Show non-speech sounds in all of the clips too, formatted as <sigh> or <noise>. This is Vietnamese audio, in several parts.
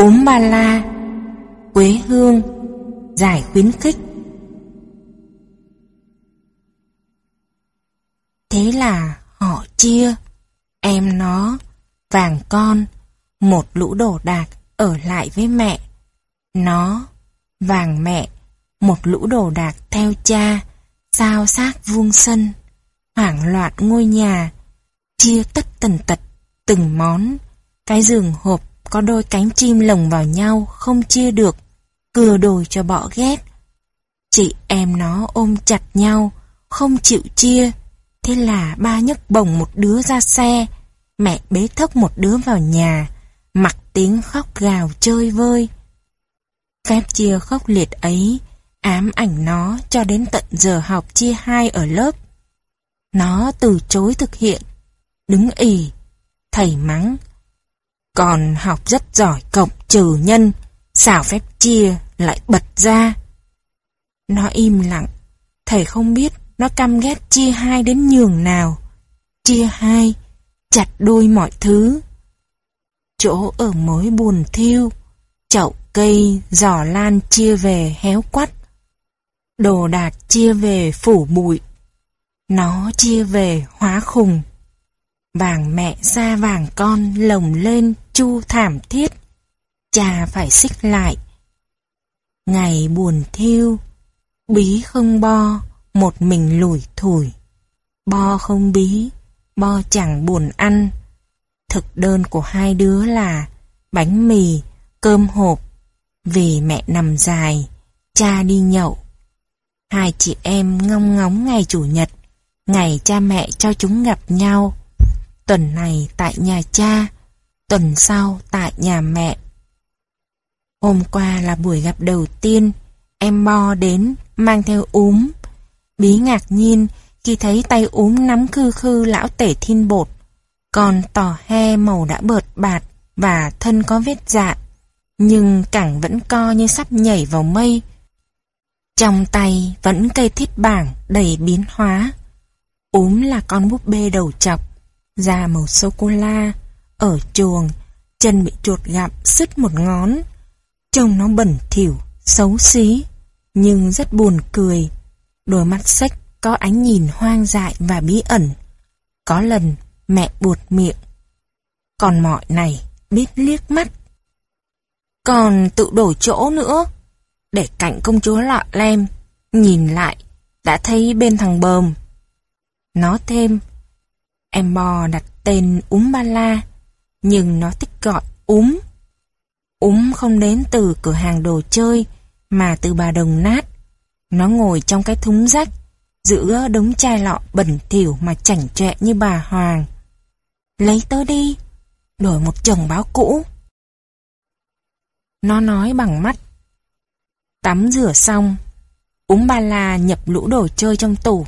Ốm ba la, Quế hương, Giải khuyến khích. Thế là họ chia Em nó, Vàng con, Một lũ đồ đạc Ở lại với mẹ. Nó, Vàng mẹ, Một lũ đồ đạc theo cha, Sao xác vuông sân, Hoảng loạn ngôi nhà, Chia tất tần tật Từng món. Cái giường hộp có đôi cánh chim lồng vào nhau không chia được, cưa đồi cho bỏ ghét. Chị em nó ôm chặt nhau, không chịu chia, thế là ba nhấc bồng một đứa ra xe, mẹ bế thốc một đứa vào nhà, mặc tiếng khóc gào chơi vơi. Phép chia khốc liệt ấy, ám ảnh nó cho đến tận giờ học chia hai ở lớp. Nó từ chối thực hiện, đứng ỉ, thầy mắng, còn học rất giỏi cộng trừ nhân, xảo phép chia lại bật ra. Nó im lặng, thầy không biết nó căm ghét chia hai đến nhường nào. Chia hai, chặt đôi mọi thứ. Chỗ ở mối buồn thiêu, chậu cây, giỏ lan chia về héo quắt. Đồ đạc chia về phủ bụi. Nó chia về hóa khùng. Vàng mẹ xa vàng con lồng lên chu thảm thiết. Cha phải xích lại. Ngày buồn thiêu, bí không bo, một mình lủi thủi. Bo không bí, bo chẳng buồn ăn. Thực đơn của hai đứa là bánh mì, cơm hộp. Vì mẹ nằm dài, cha đi nhậu. Hai chị em ngong ngóng ngày Chủ nhật, ngày cha mẹ cho chúng gặp nhau. Tuần này tại nhà cha, tuần sau tại nhà mẹ. Hôm qua là buổi gặp đầu tiên, em Bo đến, mang theo úm. Bí ngạc nhiên khi thấy tay úm nắm khư khư lão tể thiên bột, còn tỏ he màu đã bợt bạt và thân có vết dạ, nhưng cẳng vẫn co như sắp nhảy vào mây. Trong tay vẫn cây thiết bảng đầy biến hóa. Úm là con búp bê đầu chọc, da màu sô-cô-la, ở chuồng, chân bị chuột gặm sứt một ngón. Trông nó bẩn thỉu, xấu xí, nhưng rất buồn cười. Đôi mắt sách có ánh nhìn hoang dại và bí ẩn. Có lần mẹ buột miệng. Còn mọi này biết liếc mắt. Còn tự đổi chỗ nữa. Để cạnh công chúa lọ lem, nhìn lại, đã thấy bên thằng bờm. Nó thêm, em bò đặt tên Úm Ba La, nhưng nó thích gọi Úm. Úm không đến từ cửa hàng đồ chơi, mà từ bà đồng nát. Nó ngồi trong cái thúng rách, giữa đống chai lọ bẩn thỉu mà chảnh chọe như bà Hoàng. Lấy tớ đi, đổi một chồng báo cũ. Nó nói bằng mắt. Tắm rửa xong, Úm ba la nhập lũ đồ chơi trong tủ.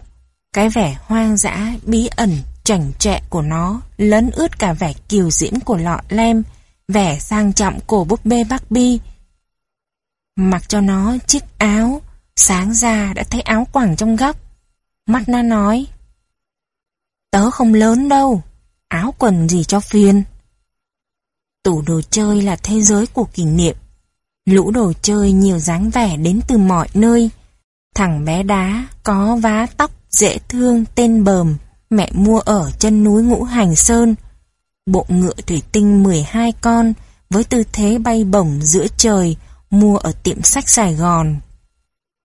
Cái vẻ hoang dã, bí ẩn, chảnh chẹ của nó lấn ướt cả vẻ kiều diễm của lọ lem, vẻ sang trọng của búp bê Barbie. Mặc cho nó chiếc áo, sáng ra đã thấy áo quẳng trong góc. Mắt nó nói, Tớ không lớn đâu, áo quần gì cho phiền. Tủ đồ chơi là thế giới của kỷ niệm. Lũ đồ chơi nhiều dáng vẻ đến từ mọi nơi. Thằng bé đá có vá tóc dễ thương tên bờm mẹ mua ở chân núi Ngũ Hành Sơn. Bộ ngựa thủy tinh 12 con với tư thế bay bổng giữa trời mua ở tiệm sách Sài Gòn.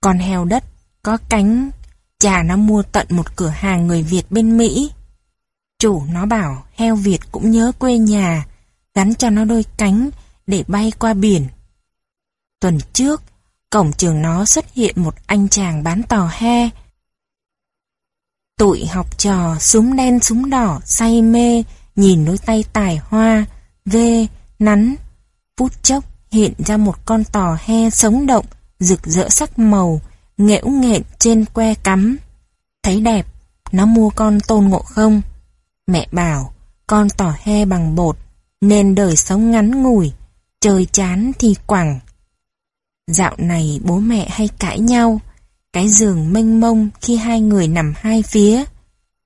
Con heo đất có cánh, cha nó mua tận một cửa hàng người Việt bên Mỹ. Chủ nó bảo heo Việt cũng nhớ quê nhà, gắn cho nó đôi cánh để bay qua biển. Tuần trước, cổng trường nó xuất hiện một anh chàng bán tò he, Tụi học trò súng đen súng đỏ say mê nhìn đôi tay tài hoa, vê, nắn. Phút chốc hiện ra một con tò he sống động, rực rỡ sắc màu, Nghễu nghẹn trên que cắm. Thấy đẹp, nó mua con tôn ngộ không. Mẹ bảo, con tò he bằng bột, nên đời sống ngắn ngủi, trời chán thì quẳng. Dạo này bố mẹ hay cãi nhau, cái giường mênh mông khi hai người nằm hai phía.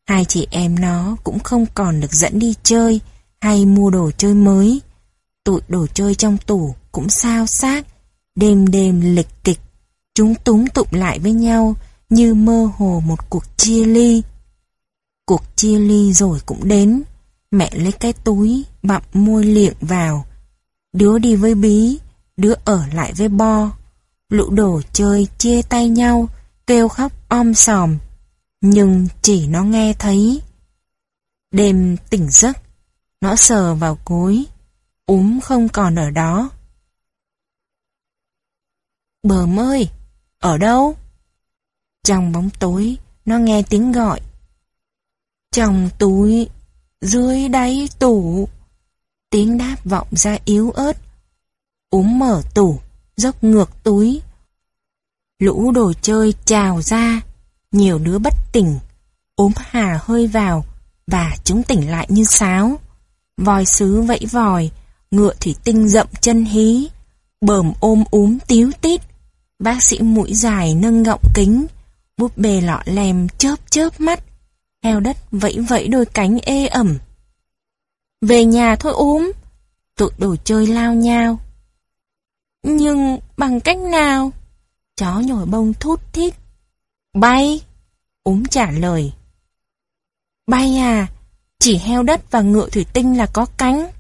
Hai chị em nó cũng không còn được dẫn đi chơi hay mua đồ chơi mới. Tụi đồ chơi trong tủ cũng sao xác, đêm đêm lịch kịch. Chúng túm tụm lại với nhau như mơ hồ một cuộc chia ly. Cuộc chia ly rồi cũng đến. Mẹ lấy cái túi, bặm môi liệng vào. Đứa đi với bí, đứa ở lại với bo. Lũ đồ chơi chia tay nhau, kêu khóc om sòm. Nhưng chỉ nó nghe thấy. Đêm tỉnh giấc, nó sờ vào cối, úm không còn ở đó. Bờm ơi, ở đâu? Trong bóng tối, nó nghe tiếng gọi. Trong túi, dưới đáy tủ. Tiếng đáp vọng ra yếu ớt. Úm mở tủ, dốc ngược túi. Lũ đồ chơi trào ra, nhiều đứa bất tỉnh. Ốm hà hơi vào, và chúng tỉnh lại như sáo. Vòi sứ vẫy vòi, ngựa thủy tinh rậm chân hí, bờm ôm úm tíu tít. Bác sĩ mũi dài nâng gọng kính, búp bê lọ lem chớp chớp mắt, heo đất vẫy vẫy đôi cánh ê ẩm. Về nhà thôi úm, tụi đồ chơi lao nhau. Nhưng bằng cách nào? Chó nhồi bông thút thít. Bay, úm trả lời. Bay à, chỉ heo đất và ngựa thủy tinh là có cánh.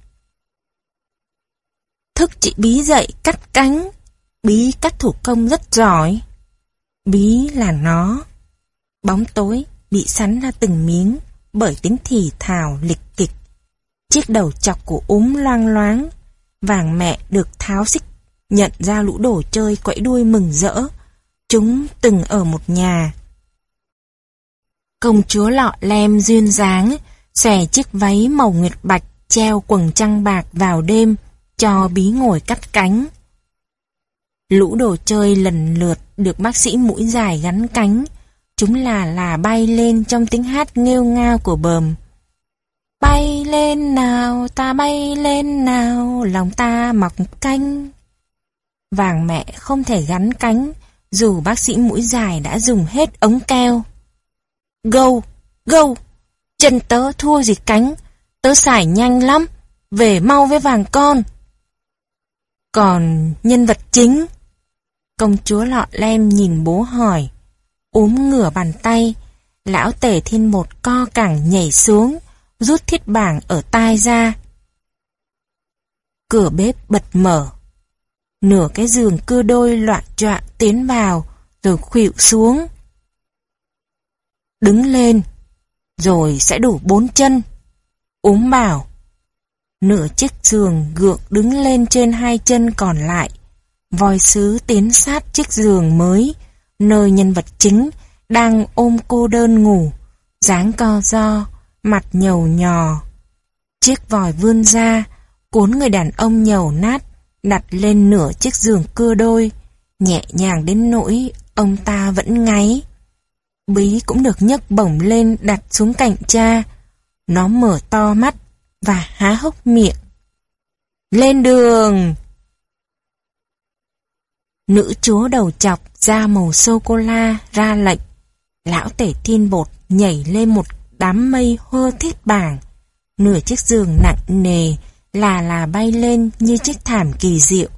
Thức chị Bí dậy cắt cánh. Bí cắt thủ công rất giỏi. Bí là nó. Bóng tối bị sắn ra từng miếng bởi tiếng thì thào lịch kịch. Chiếc đầu chọc của úm loang loáng. Vàng mẹ được tháo xích nhận ra lũ đồ chơi quẫy đuôi mừng rỡ. Chúng từng ở một nhà. Công chúa lọ lem duyên dáng, xòe chiếc váy màu nguyệt bạch treo quần trăng bạc vào đêm, cho bí ngồi cắt cánh. Lũ đồ chơi lần lượt được bác sĩ mũi dài gắn cánh, chúng là là bay lên trong tiếng hát nghêu ngao của bờm. Bay lên nào, ta bay lên nào, lòng ta mọc canh. Vàng mẹ không thể gắn cánh, dù bác sĩ mũi dài đã dùng hết ống keo. Gâu, gâu, chân tớ thua gì cánh, tớ xài nhanh lắm, về mau với vàng con. Còn nhân vật chính? Công chúa lọ lem nhìn bố hỏi, úm ngửa bàn tay, lão tể thiên một co cẳng nhảy xuống, rút thiết bảng ở tai ra. Cửa bếp bật mở. Nửa cái giường cưa đôi loạn trọa tiến vào, rồi khuỵu xuống. Đứng lên, rồi sẽ đủ bốn chân. Úm bảo, nửa chiếc giường gượng đứng lên trên hai chân còn lại. vòi sứ tiến sát chiếc giường mới, nơi nhân vật chính đang ôm cô đơn ngủ, dáng co do, mặt nhầu nhò. Chiếc vòi vươn ra, cuốn người đàn ông nhầu nát, đặt lên nửa chiếc giường cưa đôi, nhẹ nhàng đến nỗi ông ta vẫn ngáy. Bí cũng được nhấc bổng lên đặt xuống cạnh cha. Nó mở to mắt và há hốc miệng. Lên đường! Nữ chúa đầu chọc da màu sô-cô-la ra lệnh. Lão tể thiên bột nhảy lên một đám mây hơ thiết bảng. Nửa chiếc giường nặng nề là là bay lên như chiếc thảm kỳ diệu.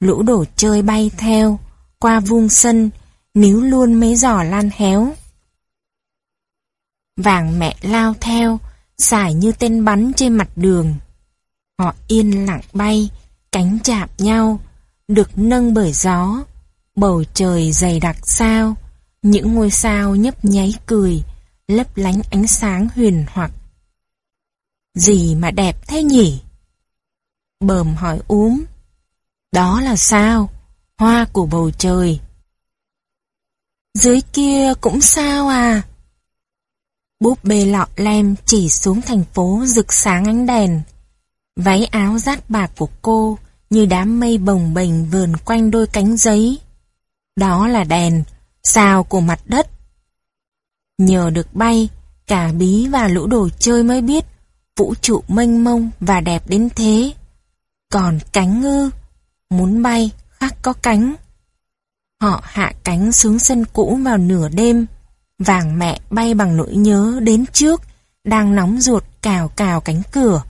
Lũ đồ chơi bay theo, qua vuông sân, níu luôn mấy giỏ lan héo. Vàng mẹ lao theo, xài như tên bắn trên mặt đường. Họ yên lặng bay, cánh chạm nhau, được nâng bởi gió. Bầu trời dày đặc sao, những ngôi sao nhấp nháy cười, lấp lánh ánh sáng huyền hoặc. Gì mà đẹp thế nhỉ? Bờm hỏi úm. Đó là sao? Hoa của bầu trời. Dưới kia cũng sao à? Búp bê lọ lem chỉ xuống thành phố rực sáng ánh đèn. Váy áo rát bạc của cô như đám mây bồng bềnh vườn quanh đôi cánh giấy. Đó là đèn, sao của mặt đất. Nhờ được bay, cả bí và lũ đồ chơi mới biết vũ trụ mênh mông và đẹp đến thế. Còn cánh ngư, muốn bay khác có cánh. Họ hạ cánh xuống sân cũ vào nửa đêm, vàng mẹ bay bằng nỗi nhớ đến trước, đang nóng ruột cào cào cánh cửa.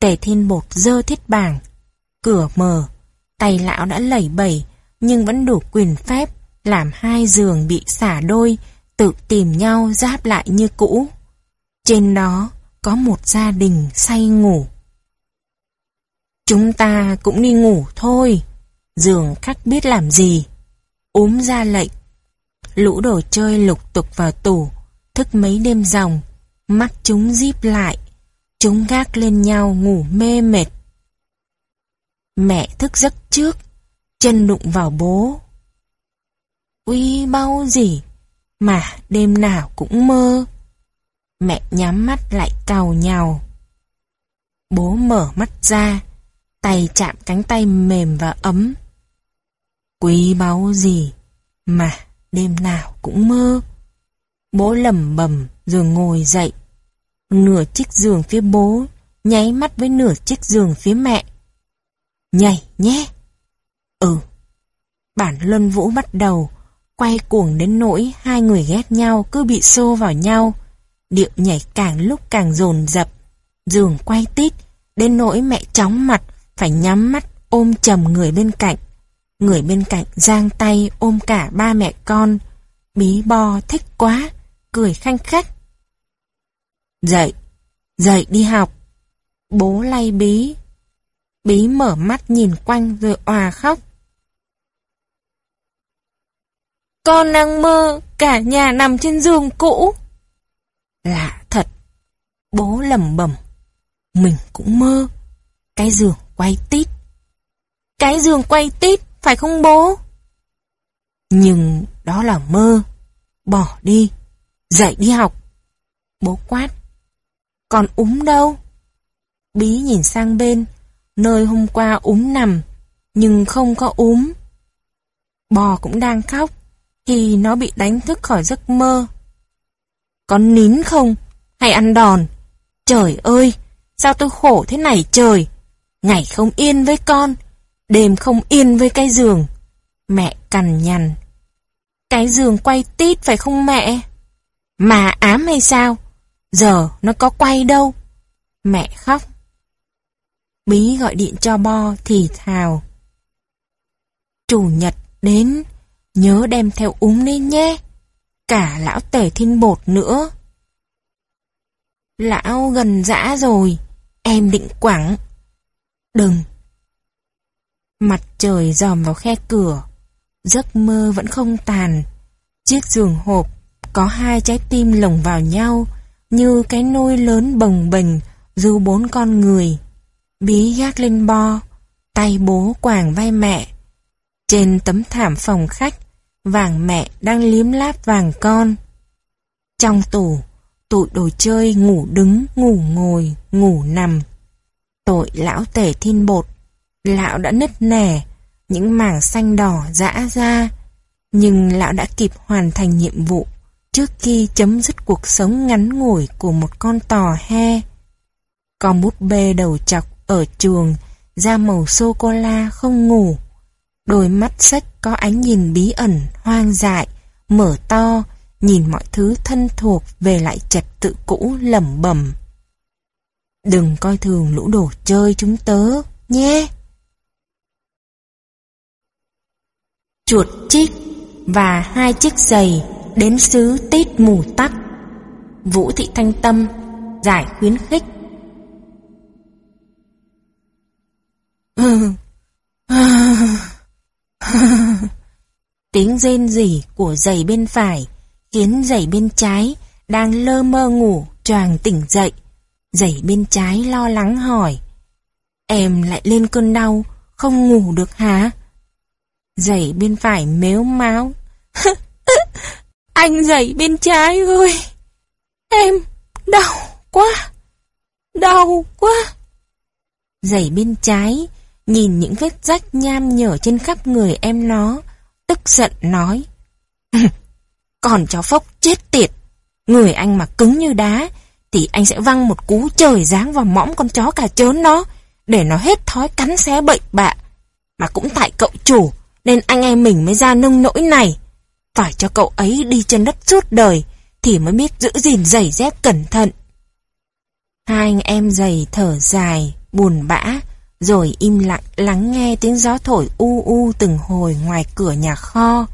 Tề thiên bột dơ thiết bảng. Cửa mở, Tay lão đã lẩy bẩy, nhưng vẫn đủ quyền phép làm hai giường bị xả đôi, tự tìm nhau giáp lại như cũ. Trên đó có một gia đình say ngủ. Chúng ta cũng đi ngủ thôi, giường khắc biết làm gì. ốm ra lệnh. Lũ đồ chơi lục tục vào tủ, thức mấy đêm ròng, mắt chúng díp lại. Chúng gác lên nhau ngủ mê mệt. Mẹ thức giấc trước, chân đụng vào bố. Uy bao gì, mà đêm nào cũng mơ. Mẹ nhắm mắt lại cào nhào. Bố mở mắt ra, tay chạm cánh tay mềm và ấm. Quý báu gì mà đêm nào cũng mơ. Bố lầm bầm rồi ngồi dậy. Nửa chiếc giường phía bố nháy mắt với nửa chiếc giường phía mẹ. Nhảy nhé. Ừ. Bản luân vũ bắt đầu, quay cuồng đến nỗi hai người ghét nhau cứ bị xô vào nhau. Điệu nhảy càng lúc càng dồn dập. Giường quay tít, đến nỗi mẹ chóng mặt, phải nhắm mắt ôm chầm người bên cạnh. Người bên cạnh giang tay ôm cả ba mẹ con. Bí bo thích quá, cười khanh khách. Dậy, dậy đi học. Bố lay bí. Bí mở mắt nhìn quanh rồi òa khóc. Con đang mơ, cả nhà nằm trên giường cũ. Lạ thật. Bố lầm bẩm Mình cũng mơ. Cái giường quay tít. Cái giường quay tít, phải không bố? Nhưng đó là mơ. Bỏ đi. Dậy đi học. Bố quát. Còn úm đâu? Bí nhìn sang bên, nơi hôm qua úm nằm, nhưng không có úm. Bò cũng đang khóc, thì nó bị đánh thức khỏi giấc mơ có nín không? Hay ăn đòn? Trời ơi, sao tôi khổ thế này trời? Ngày không yên với con, đêm không yên với cái giường. Mẹ cằn nhằn. Cái giường quay tít phải không mẹ? Mà ám hay sao? Giờ nó có quay đâu. Mẹ khóc. Bí gọi điện cho Bo thì thào. Chủ nhật đến, nhớ đem theo úng lên nhé. Cả lão tể thiên bột nữa. Lão gần dã rồi, em định quẳng. Đừng. Mặt trời dòm vào khe cửa, giấc mơ vẫn không tàn. Chiếc giường hộp có hai trái tim lồng vào nhau, như cái nôi lớn bồng bềnh dù bốn con người. Bí gác lên bo, tay bố quàng vai mẹ. Trên tấm thảm phòng khách, vàng mẹ đang liếm láp vàng con. Trong tủ, tụi đồ chơi ngủ đứng, ngủ ngồi, ngủ nằm. Tội lão tể thiên bột, lão đã nứt nẻ, những mảng xanh đỏ dã ra, nhưng lão đã kịp hoàn thành nhiệm vụ trước khi chấm dứt cuộc sống ngắn ngủi của một con tò he. Con bút bê đầu chọc ở chuồng, da màu sô-cô-la không ngủ. Đôi mắt sách có ánh nhìn bí ẩn, hoang dại, mở to, nhìn mọi thứ thân thuộc về lại trật tự cũ lẩm bẩm. Đừng coi thường lũ đồ chơi chúng tớ, nhé. Chuột chích và hai chiếc giày đến xứ tít mù tắt. Vũ Thị Thanh Tâm giải khuyến khích. <laughs> <laughs> <laughs> Tiếng rên rỉ của giày bên phải khiến giày bên trái đang lơ mơ ngủ choàng tỉnh dậy. Giày bên trái lo lắng hỏi. Em lại lên cơn đau, không ngủ được hả? Giày bên phải mếu máu. <laughs> Anh giày bên trái ơi! Em đau quá! Đau quá! Giày bên trái, nhìn những vết rách nham nhở trên khắp người em nó, tức giận nói. Còn cháu phốc chết tiệt! Người anh mà cứng như đá, thì anh sẽ văng một cú trời giáng vào mõm con chó cà chớn nó, để nó hết thói cắn xé bệnh bạ. Mà cũng tại cậu chủ, nên anh em mình mới ra nông nỗi này. Phải cho cậu ấy đi trên đất suốt đời, thì mới biết giữ gìn giày dép cẩn thận. Hai anh em giày thở dài. buồn bã, rồi im lặng lắng nghe tiếng gió thổi u u từng hồi ngoài cửa nhà kho.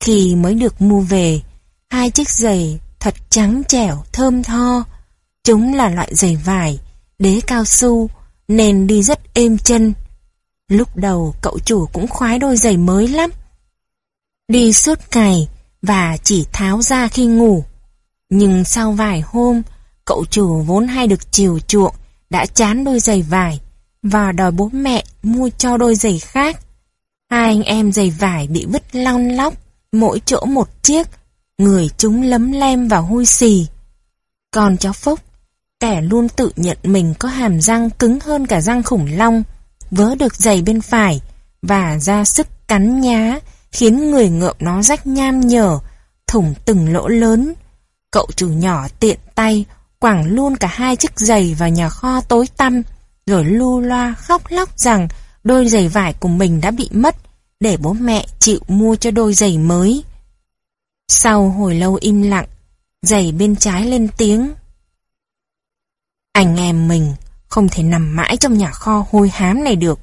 Khi mới được mua về, hai chiếc giày thật trắng trẻo, thơm tho. Chúng là loại giày vải, đế cao su, nên đi rất êm chân. Lúc đầu cậu chủ cũng khoái đôi giày mới lắm. Đi suốt ngày và chỉ tháo ra khi ngủ. Nhưng sau vài hôm, cậu chủ vốn hay được chiều chuộng, đã chán đôi giày vải và đòi bố mẹ mua cho đôi giày khác. Hai anh em giày vải bị vứt lon lóc, mỗi chỗ một chiếc, người chúng lấm lem và hôi xì. Còn cháu Phúc, kẻ luôn tự nhận mình có hàm răng cứng hơn cả răng khủng long, vớ được giày bên phải và ra sức cắn nhá, khiến người ngợm nó rách nham nhở, thủng từng lỗ lớn. Cậu chủ nhỏ tiện tay quẳng luôn cả hai chiếc giày vào nhà kho tối tăm, rồi lu loa khóc lóc rằng đôi giày vải của mình đã bị mất, để bố mẹ chịu mua cho đôi giày mới. Sau hồi lâu im lặng, giày bên trái lên tiếng. Anh em mình không thể nằm mãi trong nhà kho hôi hám này được.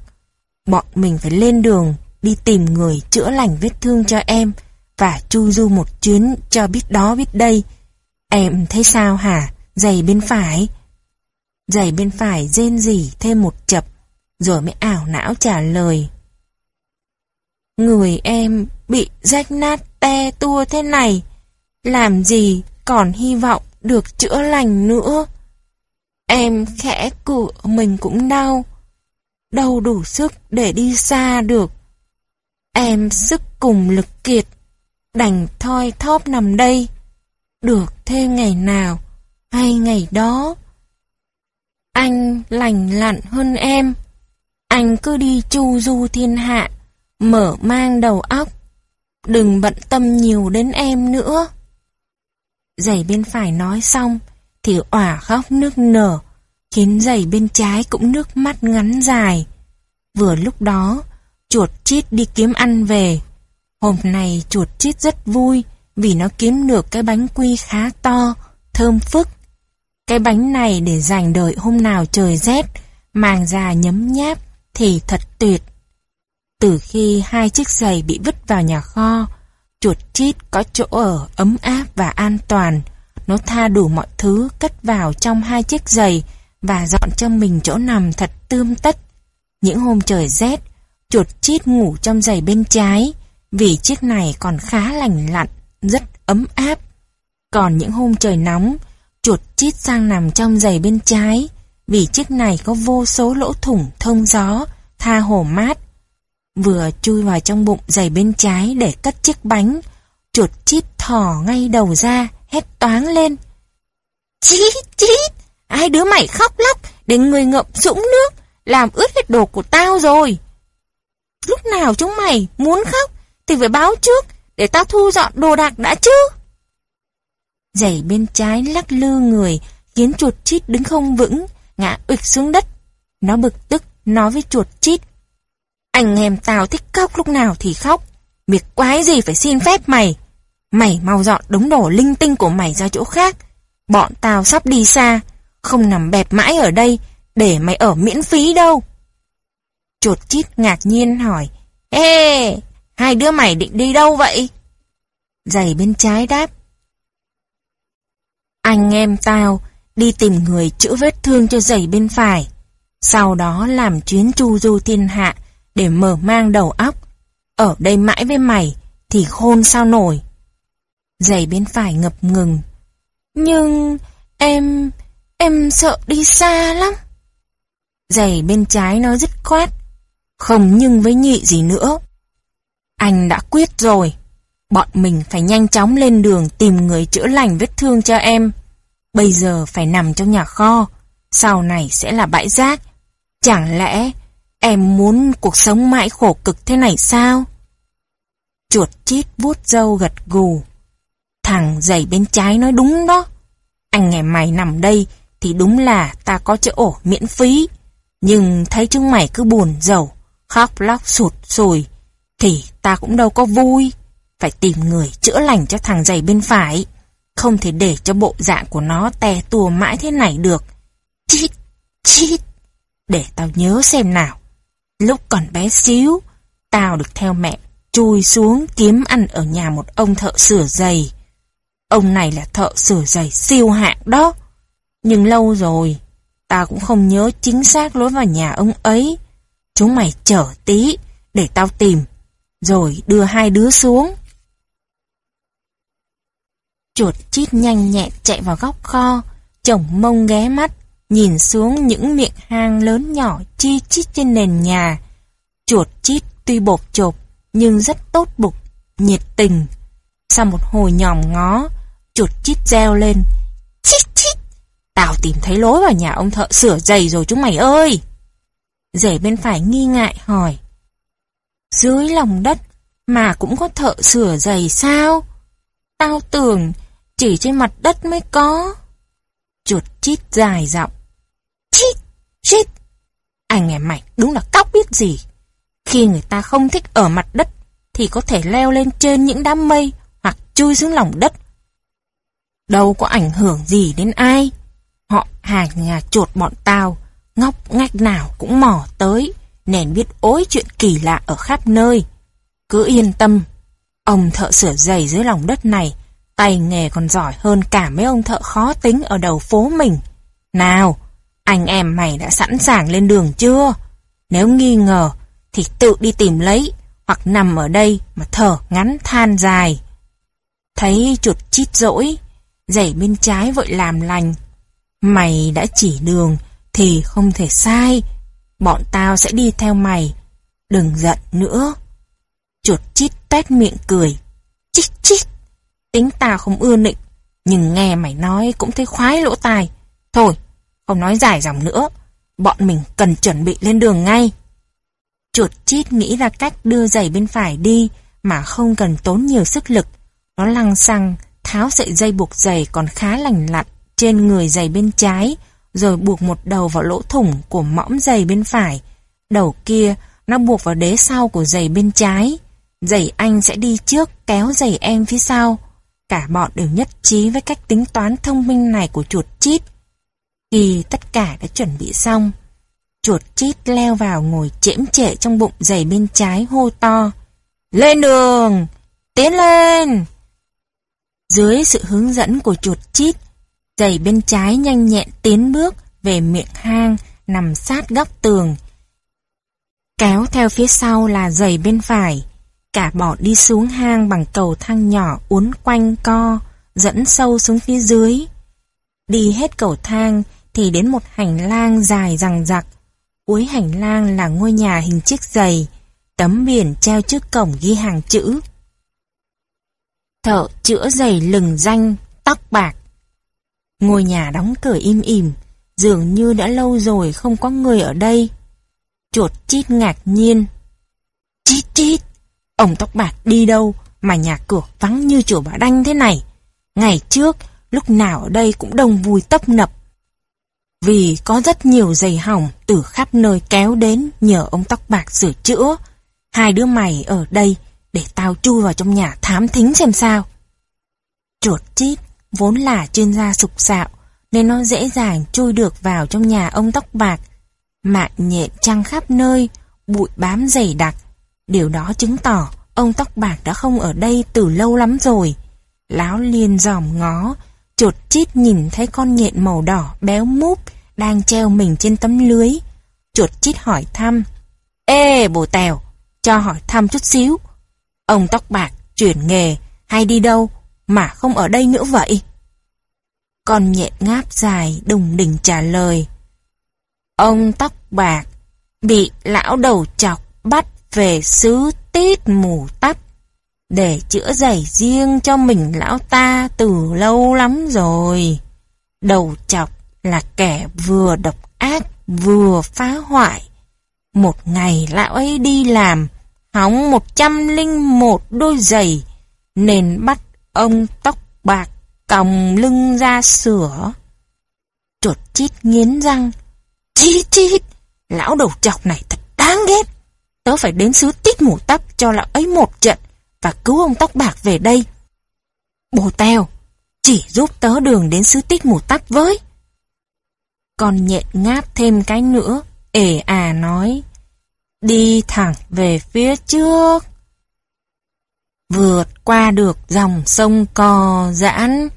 Bọn mình phải lên đường, đi tìm người chữa lành vết thương cho em và chu du một chuyến cho biết đó biết đây. Em thấy sao hả? Giày bên phải. Giày bên phải rên rỉ thêm một chập, rồi mới ảo não trả lời. Người em bị rách nát te tua thế này, làm gì còn hy vọng được chữa lành nữa. Em khẽ cựa mình cũng đau, đâu đủ sức để đi xa được. Em sức cùng lực kiệt, đành thoi thóp nằm đây, được thêm ngày nào hay ngày đó. Anh lành lặn hơn em, anh cứ đi chu du thiên hạ, mở mang đầu óc, đừng bận tâm nhiều đến em nữa. Giày bên phải nói xong, thì òa khóc nước nở, khiến giày bên trái cũng nước mắt ngắn dài. Vừa lúc đó, chuột chít đi kiếm ăn về. Hôm nay chuột chít rất vui vì nó kiếm được cái bánh quy khá to, thơm phức. Cái bánh này để dành đợi hôm nào trời rét, màng già nhấm nháp thì thật tuyệt. Từ khi hai chiếc giày bị vứt vào nhà kho, chuột chít có chỗ ở ấm áp và an toàn. Nó tha đủ mọi thứ cất vào trong hai chiếc giày và dọn cho mình chỗ nằm thật tươm tất. Những hôm trời rét, chuột chít ngủ trong giày bên trái, vì chiếc này còn khá lành lặn, rất ấm áp. Còn những hôm trời nóng, chuột chít sang nằm trong giày bên trái, vì chiếc này có vô số lỗ thủng thông gió, tha hồ mát. Vừa chui vào trong bụng giày bên trái để cất chiếc bánh, chuột chít thò ngay đầu ra, hét toáng lên. Chít, chít, ai đứa mày khóc lóc để người ngậm sũng nước, làm ướt hết đồ của tao rồi. Lúc nào chúng mày muốn khóc thì phải báo trước để tao thu dọn đồ đạc đã chứ. Giày bên trái lắc lư người khiến chuột chít đứng không vững, ngã ụt xuống đất. Nó bực tức nói với chuột chít. Anh em tao thích khóc lúc nào thì khóc. Việc quái gì phải xin phép mày. Mày mau dọn đống đổ linh tinh của mày ra chỗ khác. Bọn tao sắp đi xa, không nằm bẹp mãi ở đây, để mày ở miễn phí đâu. Chuột chít ngạc nhiên hỏi, Ê, hai đứa mày định đi đâu vậy? Giày bên trái đáp, anh em tao đi tìm người chữa vết thương cho giày bên phải, sau đó làm chuyến chu du thiên hạ để mở mang đầu óc. Ở đây mãi với mày thì khôn sao nổi. Giày bên phải ngập ngừng. Nhưng em, em sợ đi xa lắm. Giày bên trái nói dứt khoát. Không nhưng với nhị gì nữa. Anh đã quyết rồi. Bọn mình phải nhanh chóng lên đường tìm người chữa lành vết thương cho em. Bây giờ phải nằm trong nhà kho. Sau này sẽ là bãi rác. Chẳng lẽ em muốn cuộc sống mãi khổ cực thế này sao? Chuột chít vuốt râu gật gù. Thằng giày bên trái nói đúng đó. Anh ngày mày nằm đây thì đúng là ta có chỗ ổ miễn phí. Nhưng thấy chúng mày cứ buồn giàu, khóc lóc sụt sùi, thì ta cũng đâu có vui. Phải tìm người chữa lành cho thằng giày bên phải. Không thể để cho bộ dạng của nó tè tùa mãi thế này được. Chít, chít. Để tao nhớ xem nào. Lúc còn bé xíu, tao được theo mẹ chui xuống kiếm ăn ở nhà một ông thợ sửa giày. Ông này là thợ sửa giày siêu hạng đó. Nhưng lâu rồi, tao cũng không nhớ chính xác lối vào nhà ông ấy. Chúng mày chờ tí, để tao tìm, rồi đưa hai đứa xuống. Chuột chít nhanh nhẹn chạy vào góc kho, chồng mông ghé mắt, nhìn xuống những miệng hang lớn nhỏ chi chít trên nền nhà. Chuột chít tuy bột chộp, nhưng rất tốt bụng, nhiệt tình. Sau một hồi nhòm ngó, chuột chít reo lên. Chít chít, tao tìm thấy lối vào nhà ông thợ sửa giày rồi chúng mày ơi. Rể bên phải nghi ngại hỏi. Dưới lòng đất mà cũng có thợ sửa giày sao? Tao tưởng chỉ trên mặt đất mới có. Chuột chít dài giọng. Chít, chít. Anh em mày đúng là cóc biết gì. Khi người ta không thích ở mặt đất thì có thể leo lên trên những đám mây hoặc chui xuống lòng đất. Đâu có ảnh hưởng gì đến ai. Họ hàng nhà chuột bọn tao, ngóc ngách nào cũng mò tới, nên biết ối chuyện kỳ lạ ở khắp nơi. Cứ yên tâm, ông thợ sửa giày dưới lòng đất này, tay nghề còn giỏi hơn cả mấy ông thợ khó tính ở đầu phố mình. Nào, anh em mày đã sẵn sàng lên đường chưa? Nếu nghi ngờ, thì tự đi tìm lấy, hoặc nằm ở đây mà thở ngắn than dài. Thấy chuột chít rỗi, giày bên trái vội làm lành. Mày đã chỉ đường thì không thể sai, bọn tao sẽ đi theo mày. Đừng giận nữa. Chuột chít tét miệng cười. chích chích. Tính tao không ưa nịnh, nhưng nghe mày nói cũng thấy khoái lỗ tai. Thôi, không nói dài dòng nữa. Bọn mình cần chuẩn bị lên đường ngay. Chuột chít nghĩ ra cách đưa giày bên phải đi mà không cần tốn nhiều sức lực. Nó lăng xăng, tháo sợi dây buộc giày còn khá lành lặn trên người giày bên trái, rồi buộc một đầu vào lỗ thủng của mõm giày bên phải. Đầu kia, nó buộc vào đế sau của giày bên trái. Giày anh sẽ đi trước kéo giày em phía sau. Cả bọn đều nhất trí với cách tính toán thông minh này của chuột chít. Khi tất cả đã chuẩn bị xong, chuột chít leo vào ngồi chễm trệ trong bụng giày bên trái hô to. Lên đường! Tiến lên! Dưới sự hướng dẫn của chuột chít, giày bên trái nhanh nhẹn tiến bước về miệng hang nằm sát góc tường. Kéo theo phía sau là giày bên phải. Cả bọn đi xuống hang bằng cầu thang nhỏ uốn quanh co, dẫn sâu xuống phía dưới. Đi hết cầu thang thì đến một hành lang dài rằng rặc. Cuối hành lang là ngôi nhà hình chiếc giày, tấm biển treo trước cổng ghi hàng chữ. Thợ chữa giày lừng danh, tóc bạc. Ngôi nhà đóng cửa im ỉm, dường như đã lâu rồi không có người ở đây. Chuột chít ngạc nhiên. Chít chít, ông tóc bạc đi đâu mà nhà cửa vắng như chùa bà đanh thế này. Ngày trước, lúc nào ở đây cũng đông vui tấp nập. Vì có rất nhiều giày hỏng từ khắp nơi kéo đến nhờ ông tóc bạc sửa chữa. Hai đứa mày ở đây để tao chui vào trong nhà thám thính xem sao. Chuột chít vốn là chuyên gia sục sạo, nên nó dễ dàng chui được vào trong nhà ông tóc bạc. Mạng nhện trăng khắp nơi, bụi bám dày đặc. Điều đó chứng tỏ ông tóc bạc đã không ở đây từ lâu lắm rồi. Láo liền dòm ngó, chuột chít nhìn thấy con nhện màu đỏ béo múp đang treo mình trên tấm lưới. Chuột chít hỏi thăm. Ê bồ tèo, cho hỏi thăm chút xíu. Ông tóc bạc chuyển nghề hay đi đâu mà không ở đây nữa vậy? Con nhện ngáp dài đùng đỉnh trả lời. Ông tóc bạc bị lão đầu chọc bắt về xứ tít mù tắt để chữa giày riêng cho mình lão ta từ lâu lắm rồi. Đầu chọc là kẻ vừa độc ác vừa phá hoại. Một ngày lão ấy đi làm hỏng một trăm linh một đôi giày nên bắt ông tóc bạc còng lưng ra sửa. Chuột chít nghiến răng. Chít chít, lão đầu chọc này thật đáng ghét. Tớ phải đến xứ tít mù tóc cho lão ấy một trận và cứu ông tóc bạc về đây. Bồ teo, chỉ giúp tớ đường đến xứ tít mù tóc với. Con nhện ngáp thêm cái nữa, ể à nói, đi thẳng về phía trước. Vượt qua được dòng sông cò giãn,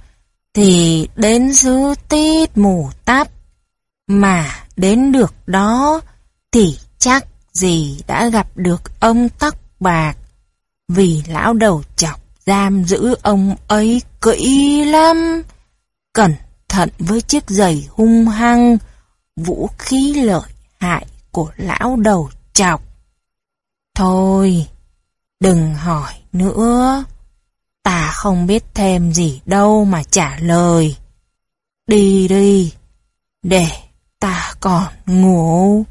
thì đến xứ tít mù tắp. Mà đến được đó, thì chắc gì đã gặp được ông tóc bạc. Vì lão đầu chọc giam giữ ông ấy kỹ lắm. Cẩn thận với chiếc giày hung hăng, vũ khí lợi hại của lão đầu chọc. Thôi, đừng hỏi nữa. Ta không biết thêm gì đâu mà trả lời. Đi đi, để ta còn ngủ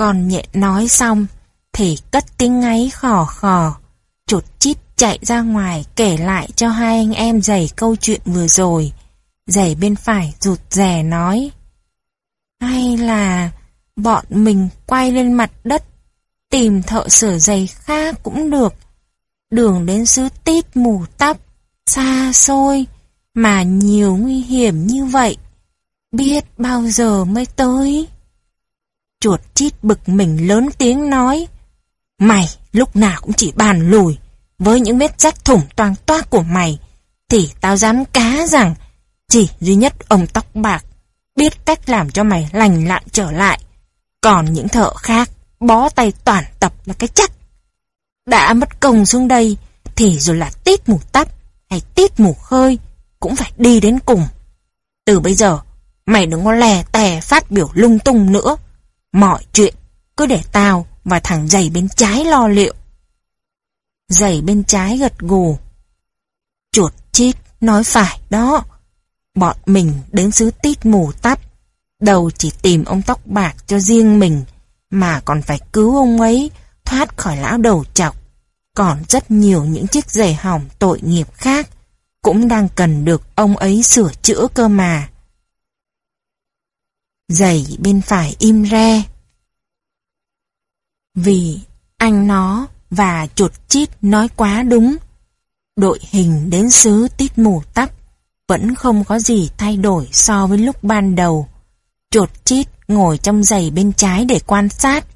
còn nhẹ nói xong, thì cất tiếng ngáy khò khò. Chuột chít chạy ra ngoài kể lại cho hai anh em giày câu chuyện vừa rồi. Giày bên phải rụt rè nói. Hay là bọn mình quay lên mặt đất, tìm thợ sửa giày khác cũng được. Đường đến xứ tít mù tắp, xa xôi, mà nhiều nguy hiểm như vậy. Biết bao giờ mới tới. Chuột chít bực mình lớn tiếng nói. Mày lúc nào cũng chỉ bàn lùi. Với những vết rách thủng toang toát của mày, thì tao dám cá rằng chỉ duy nhất ông tóc bạc biết cách làm cho mày lành lặn trở lại. Còn những thợ khác, bó tay toàn tập là cái chắc. Đã mất công xuống đây, thì rồi là tít mù tắt hay tít mù khơi, cũng phải đi đến cùng. Từ bây giờ, mày đừng có lè tè phát biểu lung tung nữa. Mọi chuyện cứ để tao và thằng giày bên trái lo liệu. Giày bên trái gật gù. Chuột chít nói phải đó. Bọn mình đến xứ tít mù tắt. Đầu chỉ tìm ông tóc bạc cho riêng mình, mà còn phải cứu ông ấy thoát khỏi lão đầu chọc. Còn rất nhiều những chiếc giày hỏng tội nghiệp khác cũng đang cần được ông ấy sửa chữa cơ mà. Giày bên phải im re. Vì anh nó và chuột chít nói quá đúng. Đội hình đến xứ tít mù tắp vẫn không có gì thay đổi so với lúc ban đầu. Chuột chít ngồi trong giày bên trái để quan sát.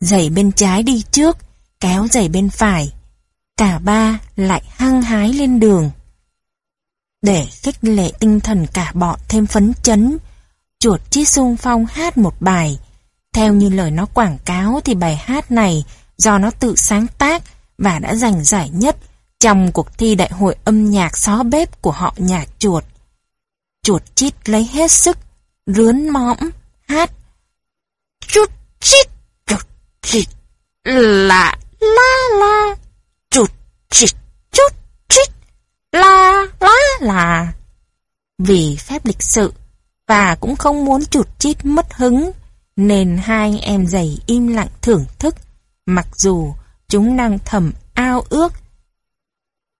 Giày bên trái đi trước, kéo giày bên phải. Cả ba lại hăng hái lên đường. Để khích lệ tinh thần cả bọn thêm phấn chấn, chuột chít sung phong hát một bài. Theo như lời nó quảng cáo thì bài hát này do nó tự sáng tác và đã giành giải nhất trong cuộc thi đại hội âm nhạc xó bếp của họ nhà chuột. Chuột chít lấy hết sức, rướn mõm, hát. Chuột chít, chuột chít, la la la, chuột chít, chuột chít, la la la. Vì phép lịch sự, và cũng không muốn chuột chít mất hứng, nên hai anh em giày im lặng thưởng thức, mặc dù chúng đang thầm ao ước.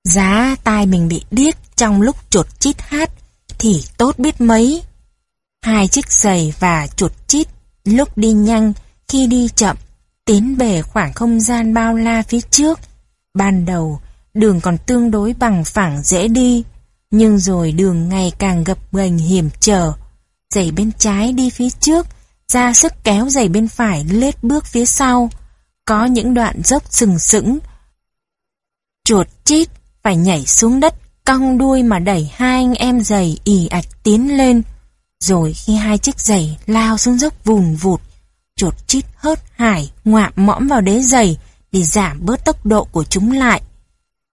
Giá tai mình bị điếc trong lúc chuột chít hát, thì tốt biết mấy. Hai chiếc giày và chuột chít lúc đi nhanh, khi đi chậm, tiến về khoảng không gian bao la phía trước. Ban đầu, đường còn tương đối bằng phẳng dễ đi, nhưng rồi đường ngày càng gập ghềnh hiểm trở. Giày bên trái đi phía trước, ra sức kéo giày bên phải lết bước phía sau. Có những đoạn dốc sừng sững. Chuột chít phải nhảy xuống đất, cong đuôi mà đẩy hai anh em giày ì ạch tiến lên. Rồi khi hai chiếc giày lao xuống dốc vùn vụt, chuột chít hớt hải ngoạm mõm vào đế giày để giảm bớt tốc độ của chúng lại.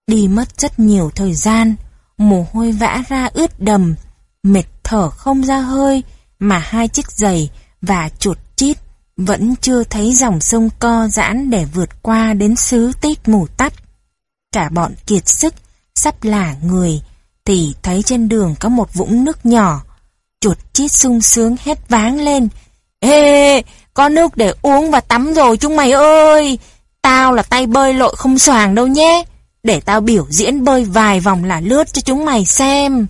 Đi mất rất nhiều thời gian, mồ hôi vã ra ướt đầm, mệt thở không ra hơi, mà hai chiếc giày và chuột chít vẫn chưa thấy dòng sông co giãn để vượt qua đến xứ tít mù tắt. Cả bọn kiệt sức, sắp lả người, thì thấy trên đường có một vũng nước nhỏ. Chuột chít sung sướng hét váng lên. Ê, có nước để uống và tắm rồi chúng mày ơi! Tao là tay bơi lội không xoàng đâu nhé. Để tao biểu diễn bơi vài vòng là lướt cho chúng mày xem.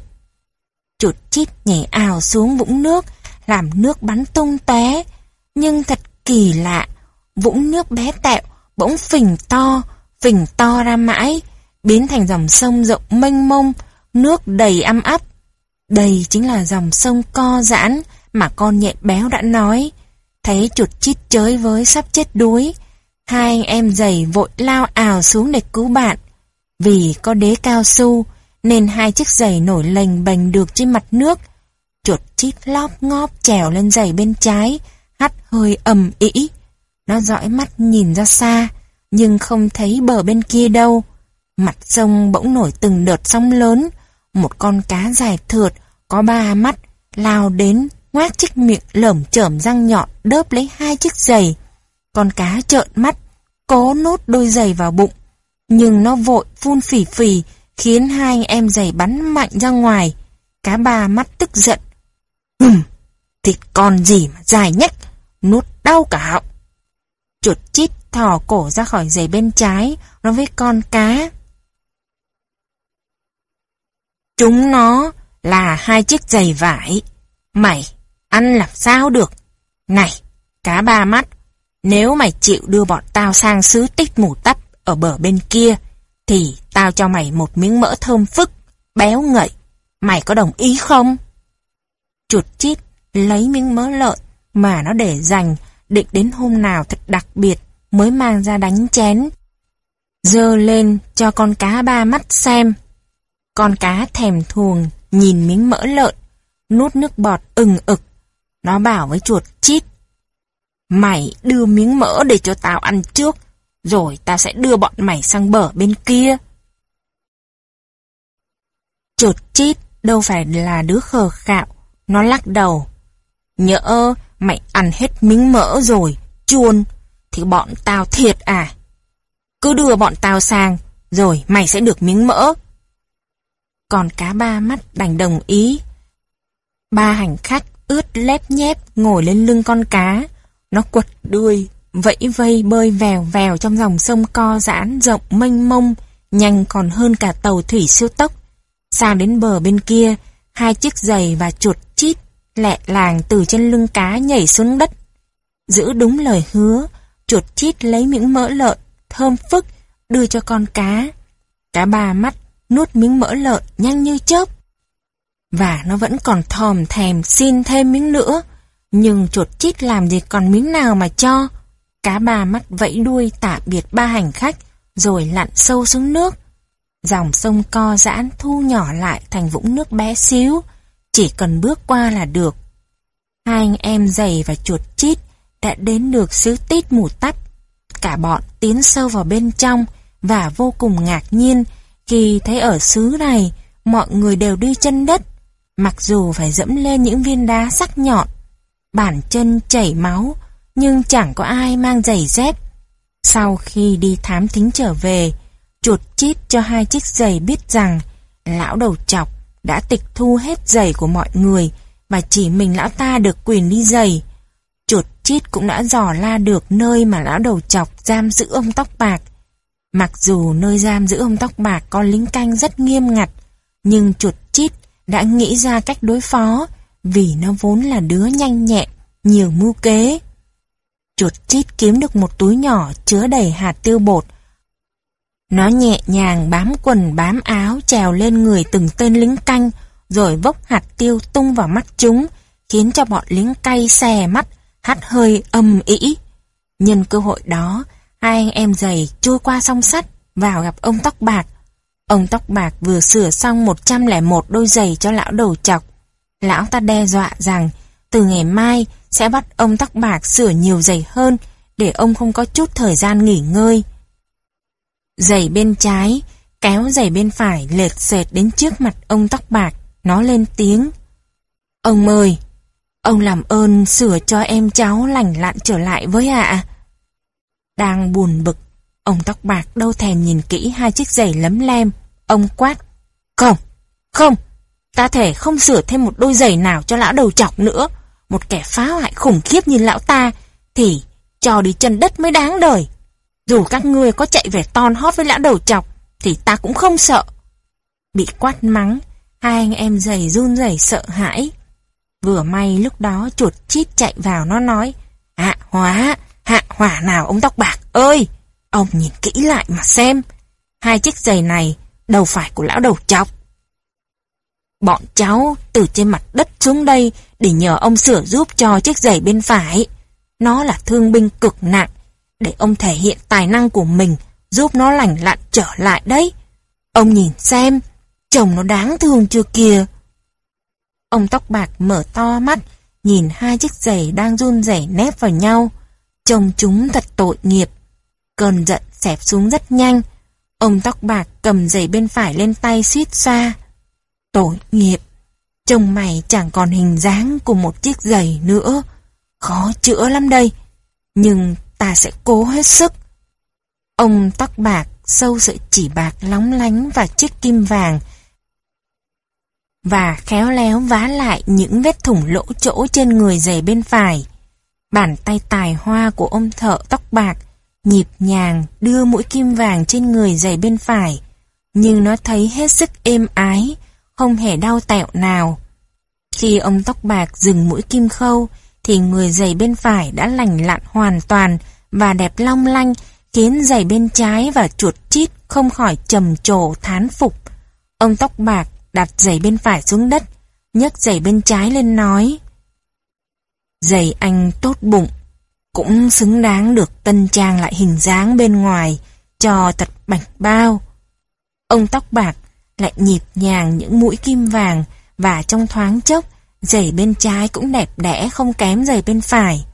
Chuột chít nhảy ào xuống vũng nước, làm nước bắn tung té. Nhưng thật kỳ lạ, vũng nước bé tẹo bỗng phình to, phình to ra mãi, biến thành dòng sông rộng mênh mông, nước đầy âm ấp Đây chính là dòng sông co giãn mà con nhện béo đã nói. Thấy chuột chít chới với sắp chết đuối, hai anh em giày vội lao ào xuống để cứu bạn. Vì có đế cao su, nên hai chiếc giày nổi lềnh bềnh được trên mặt nước. Chuột chít lóp ngóp trèo lên giày bên trái, hắt hơi ầm ĩ. Nó dõi mắt nhìn ra xa, nhưng không thấy bờ bên kia đâu. Mặt sông bỗng nổi từng đợt sóng lớn, một con cá dài thượt, có ba mắt, lao đến, ngoác chiếc miệng lởm chởm răng nhọn đớp lấy hai chiếc giày. Con cá trợn mắt, cố nốt đôi giày vào bụng, nhưng nó vội phun phỉ phì, khiến hai anh em giày bắn mạnh ra ngoài. Cá ba mắt tức giận. Hừm, thịt con gì mà dài nhất, nuốt đau cả họng. Chuột chít thò cổ ra khỏi giày bên trái, nói với con cá. Chúng nó là hai chiếc giày vải. Mày, ăn làm sao được? Này, cá ba mắt, nếu mày chịu đưa bọn tao sang xứ tích mù tắp ở bờ bên kia, thì tao cho mày một miếng mỡ thơm phức, béo ngậy. Mày có đồng ý không? Chuột chít lấy miếng mỡ lợn mà nó để dành, định đến hôm nào thật đặc biệt mới mang ra đánh chén. Dơ lên cho con cá ba mắt xem. Con cá thèm thuồng, nhìn miếng mỡ lợn, nuốt nước bọt ừng ực. Nó bảo với chuột chít. Mày đưa miếng mỡ để cho tao ăn trước, rồi ta sẽ đưa bọn mày sang bờ bên kia. Chột chít đâu phải là đứa khờ khạo, nó lắc đầu. Nhỡ mày ăn hết miếng mỡ rồi, chuôn, thì bọn tao thiệt à. Cứ đưa bọn tao sang, rồi mày sẽ được miếng mỡ. Còn cá ba mắt đành đồng ý. Ba hành khách ướt lép nhép ngồi lên lưng con cá. Nó quật đuôi, vẫy vây bơi vèo vèo trong dòng sông co giãn rộng mênh mông, nhanh còn hơn cả tàu thủy siêu tốc. Sang đến bờ bên kia, hai chiếc giày và chuột chít lẹ làng từ trên lưng cá nhảy xuống đất. Giữ đúng lời hứa, chuột chít lấy miếng mỡ lợn, thơm phức, đưa cho con cá. Cá ba mắt nuốt miếng mỡ lợn nhanh như chớp. Và nó vẫn còn thòm thèm xin thêm miếng nữa. Nhưng chuột chít làm gì còn miếng nào mà cho. Cá ba mắt vẫy đuôi tả biệt ba hành khách, rồi lặn sâu xuống nước. Dòng sông co giãn thu nhỏ lại thành vũng nước bé xíu, chỉ cần bước qua là được. Hai anh em giày và chuột chít đã đến được xứ tít mù tắt. Cả bọn tiến sâu vào bên trong và vô cùng ngạc nhiên khi thấy ở xứ này mọi người đều đi chân đất, mặc dù phải dẫm lên những viên đá sắc nhọn. Bản chân chảy máu, nhưng chẳng có ai mang giày dép. Sau khi đi thám thính trở về, chuột chít cho hai chiếc giày biết rằng lão đầu chọc đã tịch thu hết giày của mọi người và chỉ mình lão ta được quyền đi giày. Chuột chít cũng đã dò la được nơi mà lão đầu chọc giam giữ ông tóc bạc. Mặc dù nơi giam giữ ông tóc bạc có lính canh rất nghiêm ngặt, nhưng chuột chít đã nghĩ ra cách đối phó vì nó vốn là đứa nhanh nhẹn, nhiều mưu kế. Chuột chít kiếm được một túi nhỏ chứa đầy hạt tiêu bột. Nó nhẹ nhàng bám quần bám áo trèo lên người từng tên lính canh, rồi vốc hạt tiêu tung vào mắt chúng, khiến cho bọn lính cay xè mắt, hắt hơi âm ỉ. Nhân cơ hội đó, hai anh em giày chui qua song sắt, vào gặp ông tóc bạc. Ông tóc bạc vừa sửa xong 101 đôi giày cho lão đầu chọc. Lão ta đe dọa rằng, từ ngày mai sẽ bắt ông tóc bạc sửa nhiều giày hơn, để ông không có chút thời gian nghỉ ngơi. Giày bên trái, kéo giày bên phải lệch xệt đến trước mặt ông tóc bạc, nó lên tiếng. Ông ơi, ông làm ơn sửa cho em cháu lành lặn trở lại với ạ. Đang buồn bực, ông tóc bạc đâu thèm nhìn kỹ hai chiếc giày lấm lem. Ông quát. Không, không, ta thể không sửa thêm một đôi giày nào cho lão đầu chọc nữa. Một kẻ phá hoại khủng khiếp như lão ta, thì cho đi chân đất mới đáng đời. Dù các ngươi có chạy về ton hót với lão đầu chọc, thì ta cũng không sợ. Bị quát mắng, hai anh em giày run rẩy sợ hãi. Vừa may lúc đó chuột chít chạy vào nó nói, Hạ hóa, hạ hỏa nào ông tóc bạc ơi! Ông nhìn kỹ lại mà xem. Hai chiếc giày này đầu phải của lão đầu chọc. Bọn cháu từ trên mặt đất xuống đây để nhờ ông sửa giúp cho chiếc giày bên phải. Nó là thương binh cực nặng, để ông thể hiện tài năng của mình, giúp nó lành lặn trở lại đấy. Ông nhìn xem, chồng nó đáng thương chưa kìa. Ông tóc bạc mở to mắt, nhìn hai chiếc giày đang run rẩy nép vào nhau. Chồng chúng thật tội nghiệp. Cơn giận xẹp xuống rất nhanh. Ông tóc bạc cầm giày bên phải lên tay suýt xoa. Tội nghiệp. Chồng mày chẳng còn hình dáng của một chiếc giày nữa. Khó chữa lắm đây. Nhưng ta sẽ cố hết sức. Ông tóc bạc, sâu sợi chỉ bạc lóng lánh và chiếc kim vàng và khéo léo vá lại những vết thủng lỗ chỗ trên người giày bên phải. Bàn tay tài hoa của ông thợ tóc bạc nhịp nhàng đưa mũi kim vàng trên người giày bên phải, nhưng nó thấy hết sức êm ái, không hề đau tẹo nào. Khi ông tóc bạc dừng mũi kim khâu, thì người giày bên phải đã lành lặn hoàn toàn và đẹp long lanh, khiến giày bên trái và chuột chít không khỏi trầm trồ thán phục. Ông tóc bạc đặt giày bên phải xuống đất, nhấc giày bên trái lên nói. Giày anh tốt bụng, cũng xứng đáng được tân trang lại hình dáng bên ngoài, cho thật bảnh bao. Ông tóc bạc lại nhịp nhàng những mũi kim vàng và trong thoáng chốc, giày bên trái cũng đẹp đẽ không kém giày bên phải.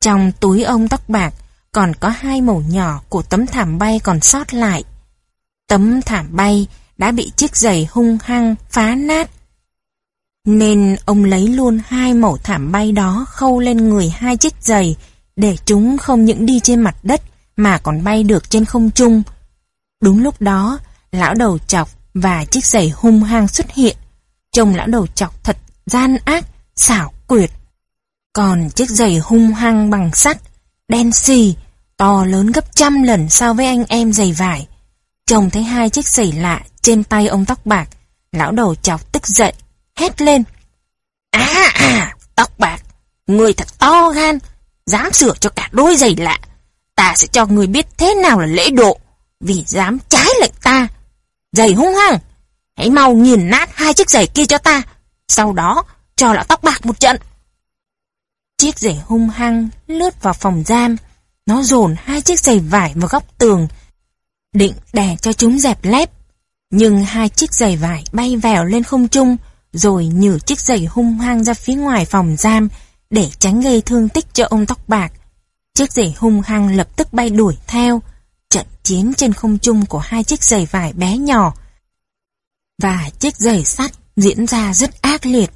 Trong túi ông tóc bạc còn có hai mẩu nhỏ của tấm thảm bay còn sót lại. Tấm thảm bay đã bị chiếc giày hung hăng phá nát. Nên ông lấy luôn hai mẩu thảm bay đó khâu lên người hai chiếc giày để chúng không những đi trên mặt đất mà còn bay được trên không trung. Đúng lúc đó, lão đầu chọc và chiếc giày hung hăng xuất hiện. Trông lão đầu chọc thật gian ác, xảo quyệt. Còn chiếc giày hung hăng bằng sắt, đen xì, to lớn gấp trăm lần so với anh em giày vải. Trông thấy hai chiếc giày lạ trên tay ông tóc bạc, lão đầu chọc tức giận, hét lên. À à, tóc bạc, người thật to gan, dám sửa cho cả đôi giày lạ. Ta sẽ cho người biết thế nào là lễ độ, vì dám trái lệnh ta. Giày hung hăng, hãy mau nghiền nát hai chiếc giày kia cho ta, sau đó cho lão tóc bạc một trận. Chiếc giày hung hăng lướt vào phòng giam, nó dồn hai chiếc giày vải vào góc tường, định đè cho chúng dẹp lép. Nhưng hai chiếc giày vải bay vèo lên không trung, rồi nhử chiếc giày hung hăng ra phía ngoài phòng giam để tránh gây thương tích cho ông tóc bạc. Chiếc giày hung hăng lập tức bay đuổi theo, trận chiến trên không trung của hai chiếc giày vải bé nhỏ. Và chiếc giày sắt diễn ra rất ác liệt.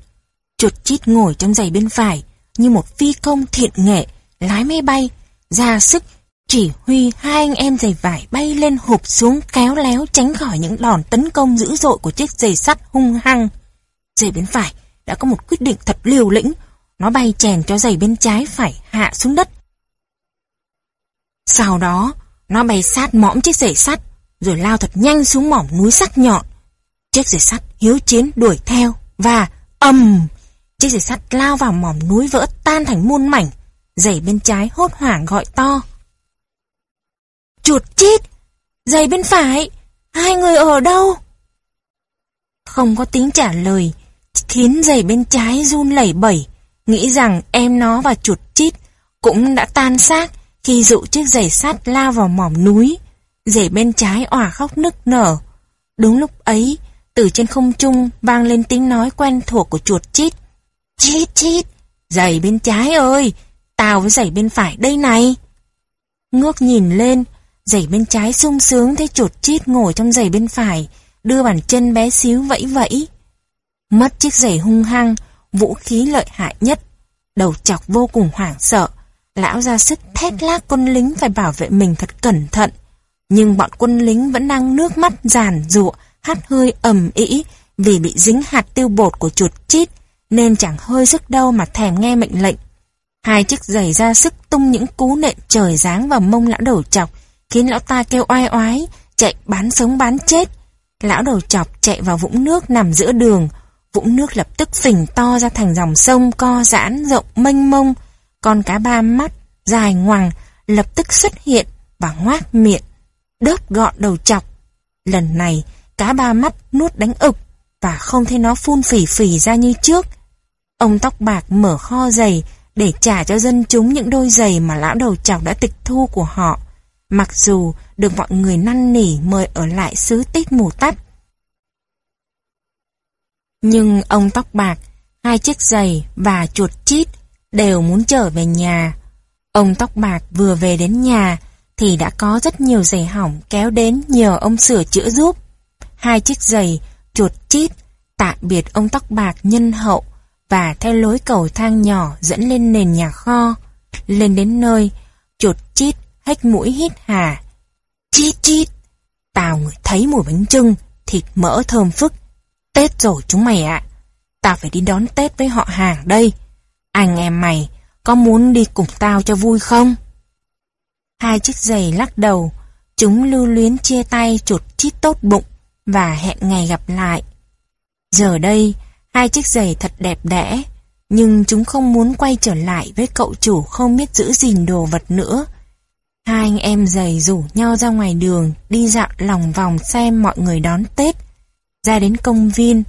Chuột chít ngồi trong giày bên phải, như một phi công thiện nghệ, lái máy bay, ra sức chỉ huy hai anh em giày vải bay lên hụp xuống kéo léo tránh khỏi những đòn tấn công dữ dội của chiếc giày sắt hung hăng. Giày bên phải đã có một quyết định thật liều lĩnh. Nó bay chèn cho giày bên trái phải hạ xuống đất. Sau đó, nó bay sát mõm chiếc giày sắt, rồi lao thật nhanh xuống mỏm núi sắt nhọn. Chiếc giày sắt hiếu chiến đuổi theo, và ầm! chiếc giày sắt lao vào mỏm núi vỡ tan thành muôn mảnh. Giày bên trái hốt hoảng gọi to. Chuột chít! Giày bên phải! Hai người ở đâu? Không có tiếng trả lời, khiến giày bên trái run lẩy bẩy, nghĩ rằng em nó và chuột chít cũng đã tan xác khi dụ chiếc giày sắt lao vào mỏm núi. Giày bên trái òa khóc nức nở. Đúng lúc ấy, từ trên không trung vang lên tiếng nói quen thuộc của chuột chít. Chít chít, giày bên trái ơi, tao với giày bên phải đây này. Ngước nhìn lên, Giày bên trái sung sướng thấy chuột chít ngồi trong giày bên phải, đưa bàn chân bé xíu vẫy vẫy. Mất chiếc giày hung hăng, vũ khí lợi hại nhất. Đầu chọc vô cùng hoảng sợ. Lão ra sức thét lác quân lính phải bảo vệ mình thật cẩn thận. Nhưng bọn quân lính vẫn đang nước mắt giàn rụa, hắt hơi ẩm ĩ vì bị dính hạt tiêu bột của chuột chít, nên chẳng hơi sức đâu mà thèm nghe mệnh lệnh. Hai chiếc giày ra sức tung những cú nện trời giáng vào mông lão đầu chọc, khiến lão ta kêu oai oái, chạy bán sống bán chết. Lão đầu chọc chạy vào vũng nước nằm giữa đường, vũng nước lập tức phình to ra thành dòng sông co giãn rộng mênh mông, con cá ba mắt, dài ngoằng, lập tức xuất hiện và ngoác miệng, đớp gọn đầu chọc. Lần này, cá ba mắt nuốt đánh ực và không thấy nó phun phỉ phỉ ra như trước. Ông tóc bạc mở kho giày, để trả cho dân chúng những đôi giày mà lão đầu chọc đã tịch thu của họ, mặc dù được mọi người năn nỉ mời ở lại xứ tít mù tắt. Nhưng ông tóc bạc, hai chiếc giày và chuột chít đều muốn trở về nhà. Ông tóc bạc vừa về đến nhà thì đã có rất nhiều giày hỏng kéo đến nhờ ông sửa chữa giúp. Hai chiếc giày, chuột chít, tạm biệt ông tóc bạc nhân hậu và theo lối cầu thang nhỏ dẫn lên nền nhà kho. Lên đến nơi, chuột chít, hách mũi hít hà. Chít chít, tao người thấy mùi bánh trưng, thịt mỡ thơm phức. Tết rồi chúng mày ạ, tao phải đi đón Tết với họ hàng đây. Anh em mày, có muốn đi cùng tao cho vui không? Hai chiếc giày lắc đầu, chúng lưu luyến chia tay chuột chít tốt bụng và hẹn ngày gặp lại. Giờ đây, hai chiếc giày thật đẹp đẽ, nhưng chúng không muốn quay trở lại với cậu chủ không biết giữ gìn đồ vật nữa. Hai anh em giày rủ nhau ra ngoài đường, đi dạo lòng vòng xem mọi người đón Tết. Ra đến công viên,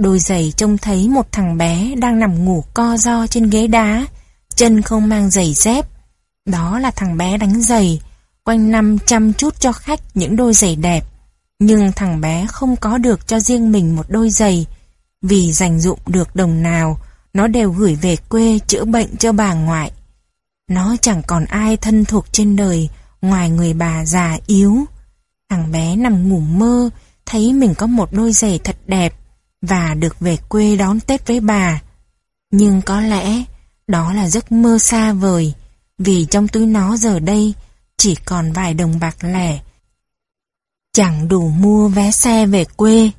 đôi giày trông thấy một thằng bé đang nằm ngủ co do trên ghế đá, chân không mang giày dép. Đó là thằng bé đánh giày, quanh năm chăm chút cho khách những đôi giày đẹp. Nhưng thằng bé không có được cho riêng mình một đôi giày, vì dành dụng được đồng nào, nó đều gửi về quê chữa bệnh cho bà ngoại. Nó chẳng còn ai thân thuộc trên đời ngoài người bà già yếu. Thằng bé nằm ngủ mơ, thấy mình có một đôi giày thật đẹp và được về quê đón Tết với bà. Nhưng có lẽ đó là giấc mơ xa vời, vì trong túi nó giờ đây chỉ còn vài đồng bạc lẻ. Chẳng đủ mua vé xe về quê.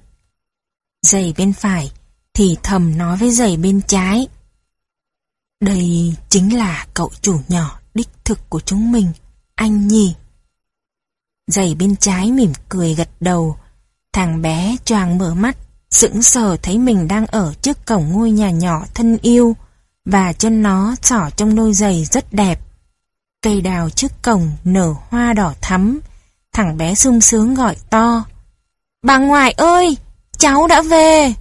Giày bên phải thì thầm nói với giày bên trái. Đây chính là cậu chủ nhỏ đích thực của chúng mình, anh nhỉ. Giày bên trái mỉm cười gật đầu, thằng bé choàng mở mắt, sững sờ thấy mình đang ở trước cổng ngôi nhà nhỏ thân yêu, và chân nó trỏ trong đôi giày rất đẹp. Cây đào trước cổng nở hoa đỏ thắm, thằng bé sung sướng gọi to. Bà ngoại ơi, cháu đã về!